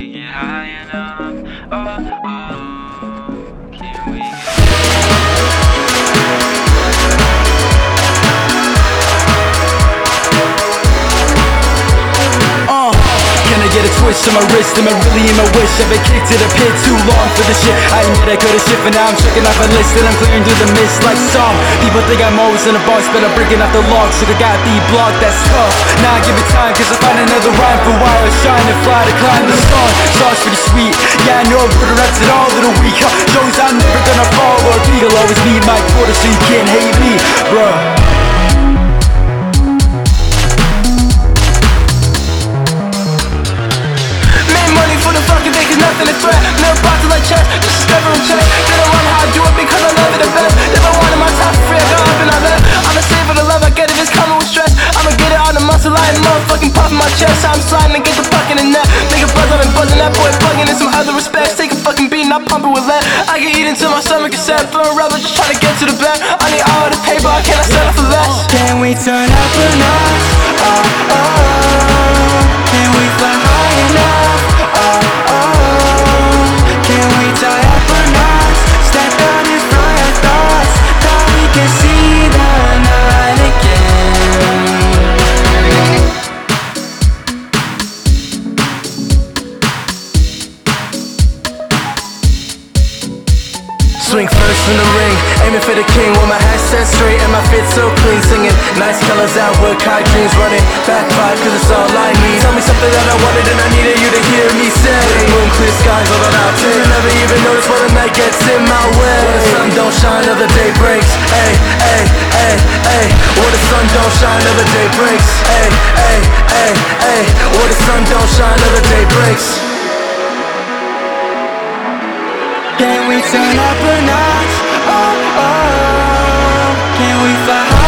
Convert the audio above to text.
we get high enough. Oh, oh. Twist on my wrist? Am I really in my wish? I've been kicked to the pit too long for the shit. I admit I could've shit, but now I'm checking off a list and I'm clearing through the mist like some people think I'm always in a box, but I'm breaking off the log. They got the block that's tough. Now I give it time, cause I find another rhyme for while I shine and fly to climb the sun. Song's pretty sweet, yeah, I know I've raps it all little weak. Huh? Shows I'm never gonna fall or peak. I'll always meet my quarter, so you can't hate me, bruh. Never bought to like just don't I do it because I love it the best. Never wanted my free, I got up and I left. I'ma save for the love I get if it's coming with stress. I'ma get it on the muscle, I ain't puffing my chest. I'm sliding get the in. Make a buzz, I've been buzzing that boy, plugging in some other respects. Take a fucking beat and I pump it with lead. I can eat until my stomach is set. Throwing rubber, just trying to get to the bed. I need all the paper, I cannot settle for less. Can we turn up a notch? Oh, oh, Can Swing first in the ring, aiming for the king with my hat set straight and my fit so clean. Singing nice colors out with kite dreams running back five cause it's all I need. Tell me something that I wanted and I needed you to hear me say. Moon clear skies all that out there. Never even notice when the night gets in my way. When the sun don't shine, the day breaks. Hey, hey, hey, hey. When the sun don't shine, the day breaks. Hey, hey, hey, Turn up a notch, oh, oh. Can we fly